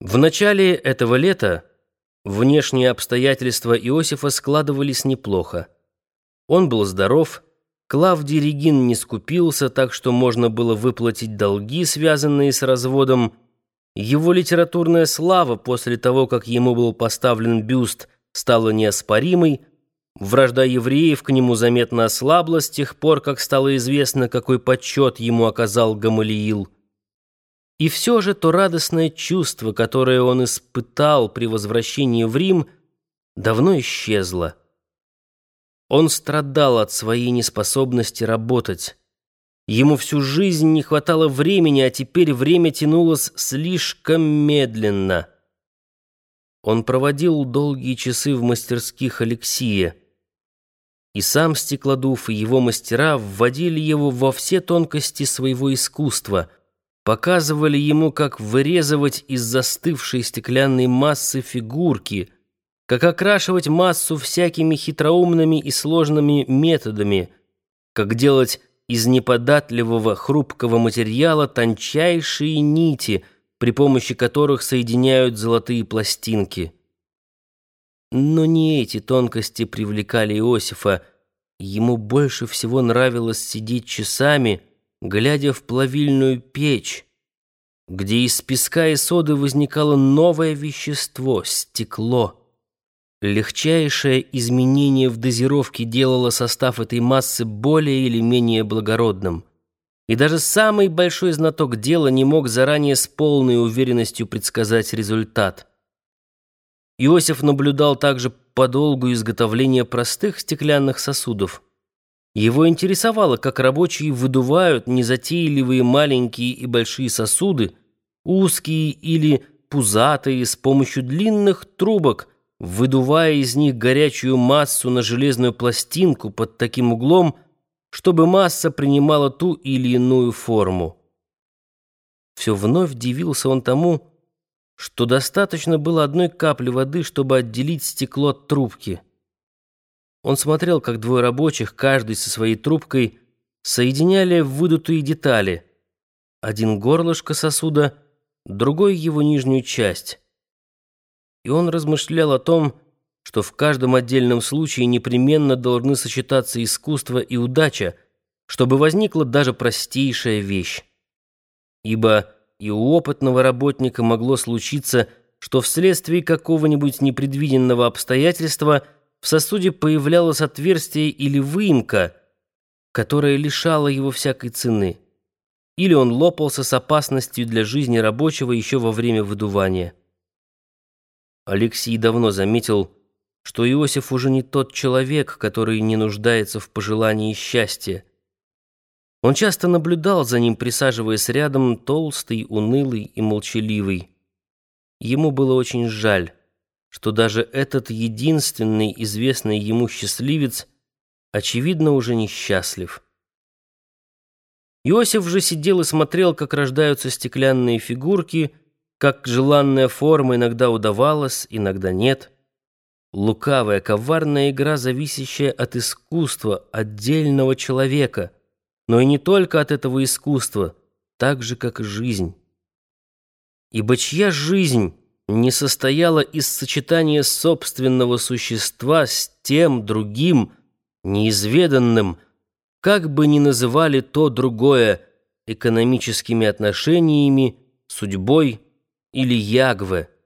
В начале этого лета внешние обстоятельства Иосифа складывались неплохо. Он был здоров, Клавдий Регин не скупился, так что можно было выплатить долги, связанные с разводом. Его литературная слава после того, как ему был поставлен бюст, стала неоспоримой. Вражда евреев к нему заметно ослабла с тех пор, как стало известно, какой почет ему оказал Гамалиил. И все же то радостное чувство, которое он испытал при возвращении в Рим, давно исчезло. Он страдал от своей неспособности работать. Ему всю жизнь не хватало времени, а теперь время тянулось слишком медленно. Он проводил долгие часы в мастерских Алексия. И сам Стеклодув, и его мастера вводили его во все тонкости своего искусства — показывали ему, как вырезывать из застывшей стеклянной массы фигурки, как окрашивать массу всякими хитроумными и сложными методами, как делать из неподатливого хрупкого материала тончайшие нити, при помощи которых соединяют золотые пластинки. Но не эти тонкости привлекали Иосифа. Ему больше всего нравилось сидеть часами — глядя в плавильную печь, где из песка и соды возникало новое вещество — стекло. Легчайшее изменение в дозировке делало состав этой массы более или менее благородным. И даже самый большой знаток дела не мог заранее с полной уверенностью предсказать результат. Иосиф наблюдал также подолгу изготовление простых стеклянных сосудов — его интересовало, как рабочие выдувают незатейливые маленькие и большие сосуды, узкие или пузатые, с помощью длинных трубок, выдувая из них горячую массу на железную пластинку под таким углом, чтобы масса принимала ту или иную форму. Все вновь дивился он тому, что достаточно было одной капли воды, чтобы отделить стекло от трубки. Он смотрел, как двое рабочих, каждый со своей трубкой, соединяли выдутые детали. Один горлышко сосуда, другой его нижнюю часть. И он размышлял о том, что в каждом отдельном случае непременно должны сочетаться искусство и удача, чтобы возникла даже простейшая вещь. Ибо и у опытного работника могло случиться, что вследствие какого-нибудь непредвиденного обстоятельства – в сосуде появлялось отверстие или выемка, которая лишала его всякой цены. Или он лопался с опасностью для жизни рабочего еще во время выдувания. Алексей давно заметил, что Иосиф уже не тот человек, который не нуждается в пожелании счастья. Он часто наблюдал за ним, присаживаясь рядом, толстый, унылый и молчаливый. Ему было очень жаль что даже этот единственный известный ему счастливец, очевидно, уже несчастлив. Иосиф же сидел и смотрел, как рождаются стеклянные фигурки, как желанная форма иногда удавалась, иногда нет. Лукавая, коварная игра, зависящая от искусства отдельного человека, но и не только от этого искусства, так же, как и жизнь. Ибо чья жизнь не состояла из сочетания собственного существа с тем другим, неизведанным, как бы ни называли то другое экономическими отношениями, судьбой или ягве –